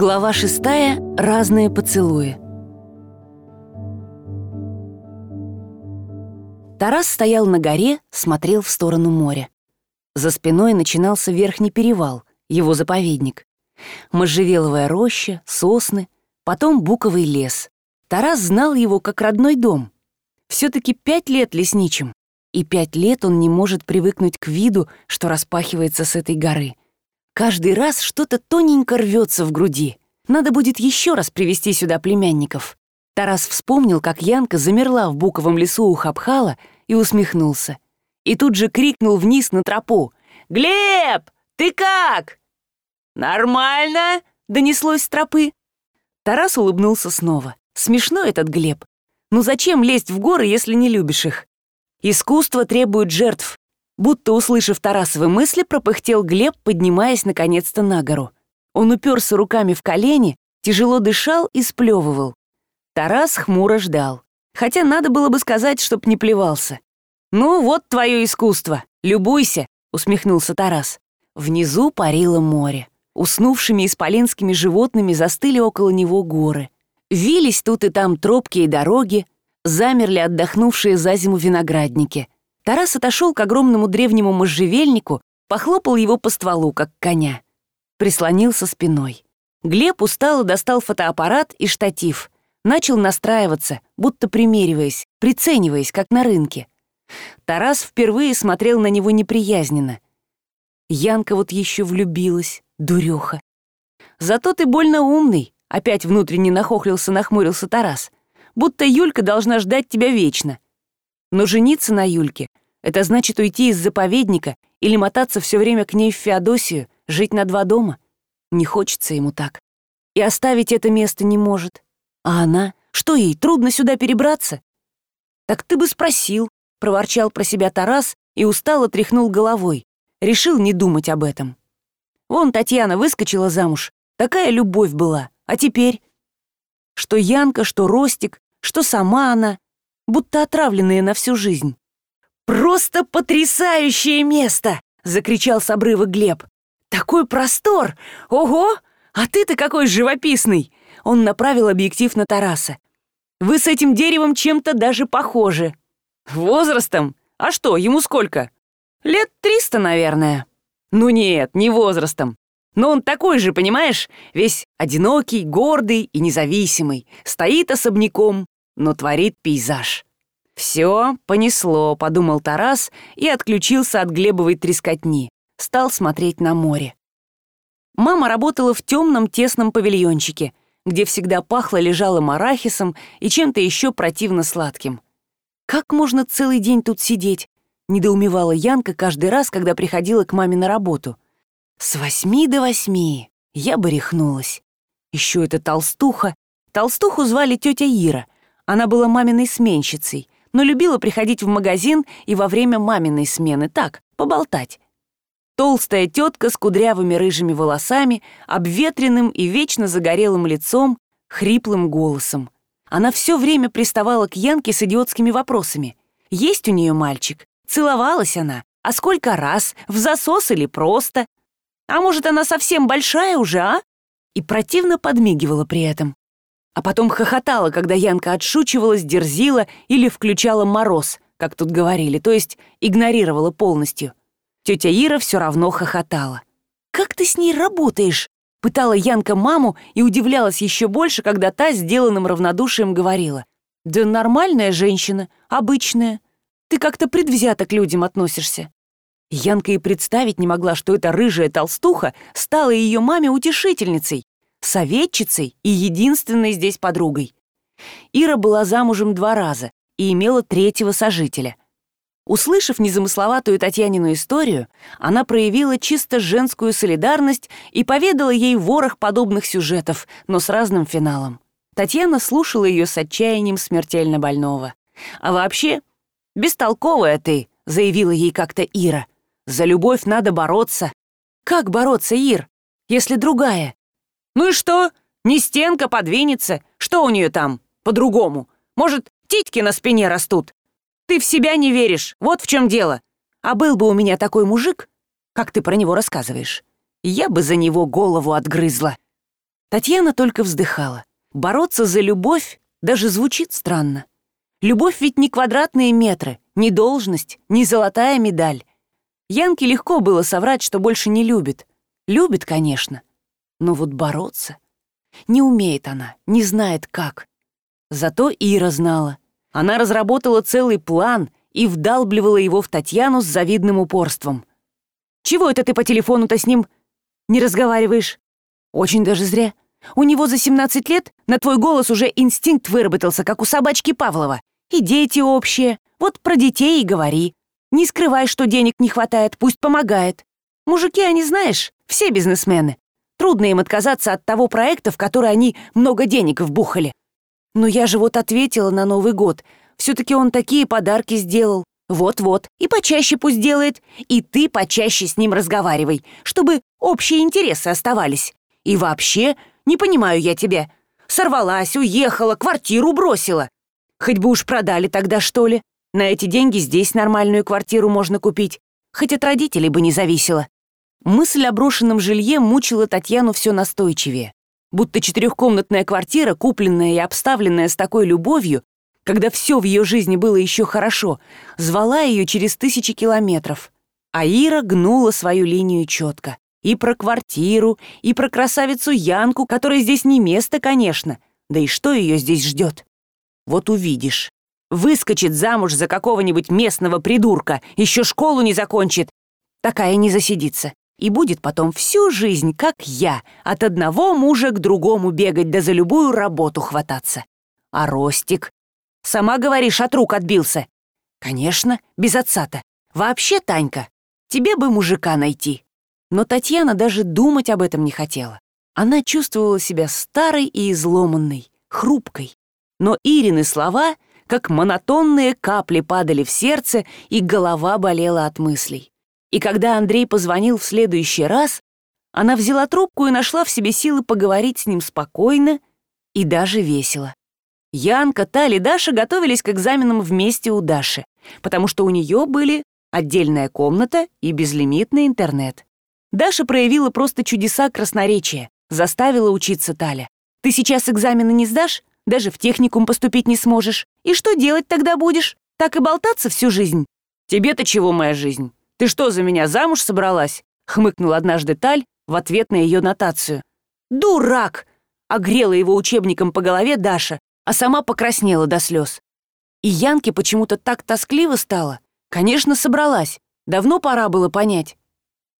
Глава шестая. Разные поцелуи. Тарас стоял на горе, смотрел в сторону моря. За спиной начинался верхний перевал, его заповедник. Можжевеловая роща, сосны, потом буковый лес. Тарас знал его как родной дом. Все-таки пять лет лесничим, и пять лет он не может привыкнуть к виду, что распахивается с этой горы — Каждый раз что-то тоненько рвется в груди. Надо будет еще раз привести сюда племянников. Тарас вспомнил, как Янка замерла в буковом лесу у Хапхала и усмехнулся. И тут же крикнул вниз на тропу. «Глеб, ты как?» «Нормально!» — донеслось с тропы. Тарас улыбнулся снова. Смешно этот Глеб. Ну зачем лезть в горы, если не любишь их? Искусство требует жертв, Будто услышав Тарасовы мысли, пропыхтел Глеб, поднимаясь наконец-то на гору. Он уперся руками в колени, тяжело дышал и сплевывал. Тарас хмуро ждал. Хотя надо было бы сказать, чтоб не плевался. «Ну, вот твое искусство. Любуйся», — усмехнулся Тарас. Внизу парило море. Уснувшими исполинскими животными застыли около него горы. Вились тут и там тропки и дороги, замерли отдохнувшие за зиму виноградники — Тарас отошел к огромному древнему можжевельнику, похлопал его по стволу, как коня. Прислонился спиной. Глеб устало достал фотоаппарат и штатив. Начал настраиваться, будто примериваясь, прицениваясь, как на рынке. Тарас впервые смотрел на него неприязненно. Янка вот еще влюбилась, дуреха. «Зато ты больно умный», — опять внутренне нахохлился-нахмурился Тарас. «Будто Юлька должна ждать тебя вечно». Но жениться на Юльке — это значит уйти из заповедника или мотаться все время к ней в Феодосию, жить на два дома. Не хочется ему так. И оставить это место не может. А она? Что ей, трудно сюда перебраться? Так ты бы спросил, — проворчал про себя Тарас и устало тряхнул головой. Решил не думать об этом. Вон Татьяна выскочила замуж. Такая любовь была. А теперь? Что Янка, что Ростик, что сама она будто отравленные на всю жизнь. «Просто потрясающее место!» — закричал с обрыва Глеб. «Такой простор! Ого! А ты-то какой живописный!» Он направил объектив на Тараса. «Вы с этим деревом чем-то даже похожи». «Возрастом? А что, ему сколько?» «Лет триста, наверное». «Ну нет, не возрастом. Но он такой же, понимаешь? Весь одинокий, гордый и независимый. Стоит особняком, но творит пейзаж. «Все, понесло», — подумал Тарас и отключился от Глебовой трескотни. Стал смотреть на море. Мама работала в темном тесном павильончике, где всегда пахло лежалым арахисом и чем-то еще противно сладким. «Как можно целый день тут сидеть?» — недоумевала Янка каждый раз, когда приходила к маме на работу. «С восьми до восьми я бы рехнулась. Еще эта толстуха. Толстуху звали тетя Ира — она была маминой сменщицей, но любила приходить в магазин и во время маминой смены так, поболтать. Толстая тетка с кудрявыми рыжими волосами, обветренным и вечно загорелым лицом, хриплым голосом. Она все время приставала к Янке с идиотскими вопросами. Есть у нее мальчик? Целовалась она? А сколько раз? В засос или просто? А может, она совсем большая уже, а? И противно подмигивала при этом а потом хохотала, когда Янка отшучивалась, дерзила или включала мороз, как тут говорили, то есть игнорировала полностью. Тетя Ира все равно хохотала. «Как ты с ней работаешь?» Пытала Янка маму и удивлялась еще больше, когда та сделанным равнодушием говорила. «Да нормальная женщина, обычная. Ты как-то предвзято к людям относишься». Янка и представить не могла, что эта рыжая толстуха стала ее маме утешительницей, советчицей и единственной здесь подругой. Ира была замужем два раза и имела третьего сожителя. Услышав незамысловатую Татьянину историю, она проявила чисто женскую солидарность и поведала ей ворох подобных сюжетов, но с разным финалом. Татьяна слушала ее с отчаянием смертельно больного. «А вообще, бестолковая ты», — заявила ей как-то Ира. «За любовь надо бороться». «Как бороться, Ир, если другая? Ну и что? Не стенка подвинется. Что у нее там? По-другому. Может, титьки на спине растут? Ты в себя не веришь. Вот в чем дело. А был бы у меня такой мужик, как ты про него рассказываешь, я бы за него голову отгрызла. Татьяна только вздыхала. Бороться за любовь даже звучит странно. Любовь ведь не квадратные метры, не должность, не золотая медаль. Янке легко было соврать, что больше не любит. Любит, конечно. Но вот бороться... Не умеет она, не знает как. Зато Ира знала. Она разработала целый план и вдалбливала его в Татьяну с завидным упорством. «Чего это ты по телефону-то с ним не разговариваешь?» «Очень даже зря. У него за 17 лет на твой голос уже инстинкт выработался, как у собачки Павлова. И дети общие. Вот про детей и говори. Не скрывай, что денег не хватает, пусть помогает. Мужики, они, знаешь, все бизнесмены. Трудно им отказаться от того проекта, в который они много денег вбухали. Но я же вот ответила на Новый год. Все-таки он такие подарки сделал. Вот-вот, и почаще пусть делает, и ты почаще с ним разговаривай, чтобы общие интересы оставались. И вообще, не понимаю я тебя. Сорвалась, уехала, квартиру бросила. Хоть бы уж продали тогда, что ли. На эти деньги здесь нормальную квартиру можно купить. Хоть от родителей бы не зависело. Мысль о брошенном жилье мучила Татьяну все настойчивее. Будто четырехкомнатная квартира, купленная и обставленная с такой любовью, когда все в ее жизни было еще хорошо, звала ее через тысячи километров. А Ира гнула свою линию четко. И про квартиру, и про красавицу Янку, которой здесь не место, конечно. Да и что ее здесь ждет? Вот увидишь. Выскочит замуж за какого-нибудь местного придурка, еще школу не закончит. Такая не засидится. И будет потом всю жизнь, как я, от одного мужа к другому бегать, да за любую работу хвататься. А Ростик? Сама говоришь, от рук отбился. Конечно, без отца-то. Вообще, Танька, тебе бы мужика найти. Но Татьяна даже думать об этом не хотела. Она чувствовала себя старой и изломанной, хрупкой. Но Ирины слова, как монотонные капли, падали в сердце, и голова болела от мыслей. И когда Андрей позвонил в следующий раз, она взяла трубку и нашла в себе силы поговорить с ним спокойно и даже весело. Янка, Тали и Даша готовились к экзаменам вместе у Даши, потому что у нее были отдельная комната и безлимитный интернет. Даша проявила просто чудеса красноречия, заставила учиться Таля. «Ты сейчас экзамены не сдашь? Даже в техникум поступить не сможешь. И что делать тогда будешь? Так и болтаться всю жизнь?» «Тебе-то чего моя жизнь? Ты что, за меня замуж собралась?» — хмыкнул однажды Таль в ответ на ее нотацию. «Дурак!» — огрела его учебником по голове Даша, а сама покраснела до слез. И Янке почему-то так тоскливо стало. Конечно, собралась. Давно пора было понять.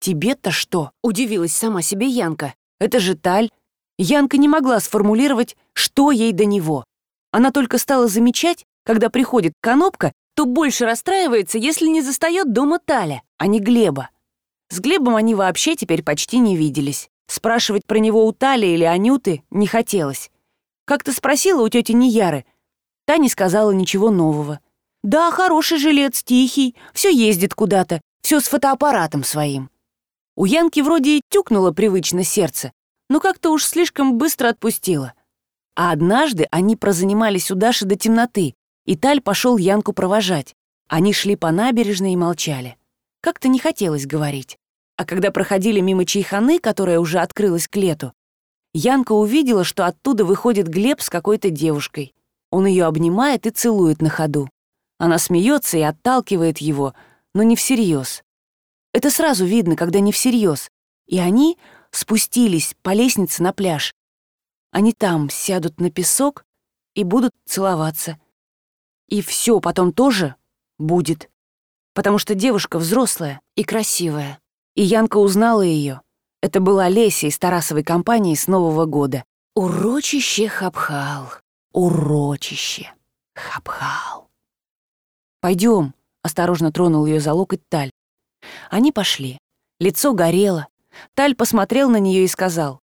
«Тебе-то что?» — удивилась сама себе Янка. «Это же Таль». Янка не могла сформулировать, что ей до него. Она только стала замечать, когда приходит Конопка, то больше расстраивается, если не застает дома Таля, а не Глеба. С Глебом они вообще теперь почти не виделись. Спрашивать про него у Тали или Анюты не хотелось. Как-то спросила у тети Неяры. Та не сказала ничего нового. «Да, хороший жилец, тихий, все ездит куда-то, все с фотоаппаратом своим». У Янки вроде и тюкнуло привычно сердце, но как-то уж слишком быстро отпустило. А однажды они прозанимались у Даши до темноты, и Таль пошел Янку провожать. Они шли по набережной и молчали. Как-то не хотелось говорить. А когда проходили мимо чайханы, которая уже открылась к лету, Янка увидела, что оттуда выходит Глеб с какой-то девушкой. Он ее обнимает и целует на ходу. Она смеется и отталкивает его, но не всерьез. Это сразу видно, когда не всерьез. И они спустились по лестнице на пляж. Они там сядут на песок и будут целоваться. И все потом тоже будет. Потому что девушка взрослая и красивая. И Янка узнала ее. Это была Леся из Тарасовой компании с Нового года. Урочище Хабхал. Урочище Хабхал. Пойдем, осторожно тронул ее за локоть Таль. Они пошли. Лицо горело. Таль посмотрел на нее и сказал.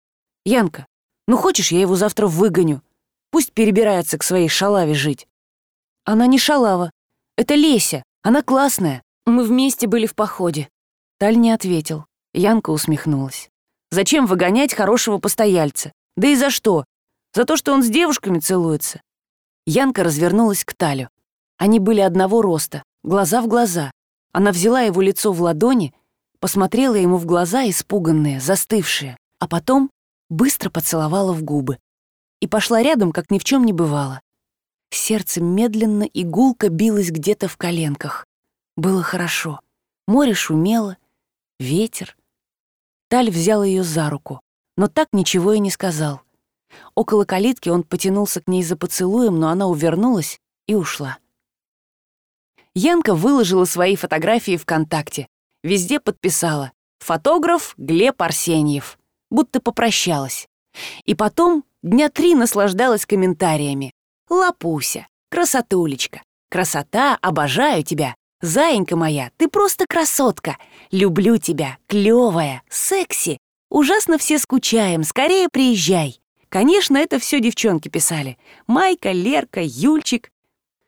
«Янка, ну хочешь, я его завтра выгоню? Пусть перебирается к своей шалаве жить». «Она не шалава. Это Леся. Она классная. Мы вместе были в походе». Таль не ответил. Янка усмехнулась. «Зачем выгонять хорошего постояльца? Да и за что? За то, что он с девушками целуется?» Янка развернулась к Талю. Они были одного роста, глаза в глаза. Она взяла его лицо в ладони, посмотрела ему в глаза, испуганные, застывшие, а потом быстро поцеловала в губы и пошла рядом, как ни в чем не бывало. Сердце медленно и гулко билось где-то в коленках. Было хорошо. Море шумело, ветер. Таль взял ее за руку, но так ничего и не сказал. Около калитки он потянулся к ней за поцелуем, но она увернулась и ушла. Янка выложила свои фотографии ВКонтакте. Везде подписала «Фотограф Глеб Арсеньев», будто попрощалась. И потом дня три наслаждалась комментариями. «Лапуся, красотулечка, красота, обожаю тебя, заинька моя, ты просто красотка, люблю тебя, клевая, секси, ужасно все скучаем, скорее приезжай». Конечно, это все девчонки писали. Майка, Лерка, Юльчик.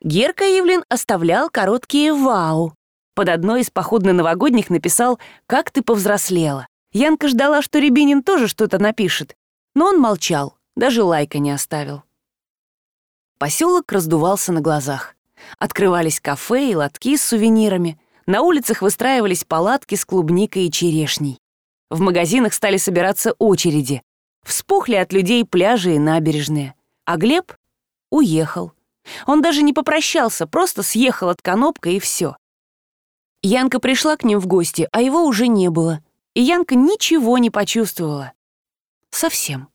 Герка Ивлин оставлял короткие «вау». Под одной из походно-новогодних написал «Как ты повзрослела». Янка ждала, что Рябинин тоже что-то напишет, но он молчал, даже лайка не оставил. Поселок раздувался на глазах. Открывались кафе и лотки с сувенирами. На улицах выстраивались палатки с клубникой и черешней. В магазинах стали собираться очереди. Вспухли от людей пляжи и набережные. А Глеб уехал. Он даже не попрощался, просто съехал от Конопка и все. Янка пришла к ним в гости, а его уже не было. И Янка ничего не почувствовала. Совсем.